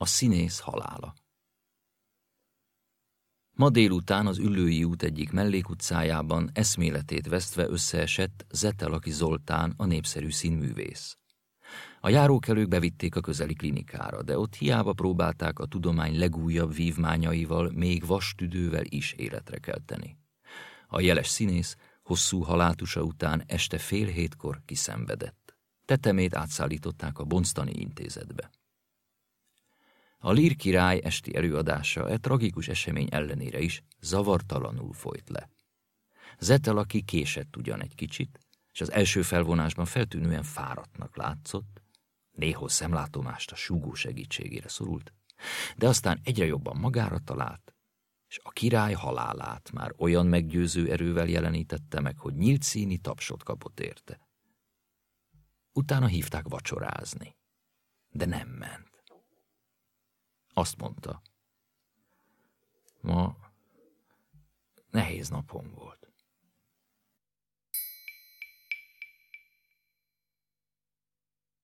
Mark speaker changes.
Speaker 1: A színész halála Ma délután az Üllői út egyik mellékutcájában eszméletét vesztve összeesett Zetelaki Zoltán, a népszerű színművész. A járókelők bevitték a közeli klinikára, de ott hiába próbálták a tudomány legújabb vívmányaival, még vastüdővel is életre kelteni. A jeles színész hosszú halátusa után este fél hétkor kiszenvedett. Tetemét átszállították a Bonstani intézetbe. A Lír király esti előadása e tragikus esemény ellenére is zavartalanul folyt le. Zetel, aki késett ugyan egy kicsit, és az első felvonásban feltűnően fáradtnak látszott, néhol szemlátomást a súgó segítségére szorult, de aztán egyre jobban magára talált, és a király halálát már olyan meggyőző erővel jelenítette meg, hogy nyílt színi tapsot kapott érte. Utána hívták vacsorázni, de nem ment. Azt mondta, ma nehéz napom volt.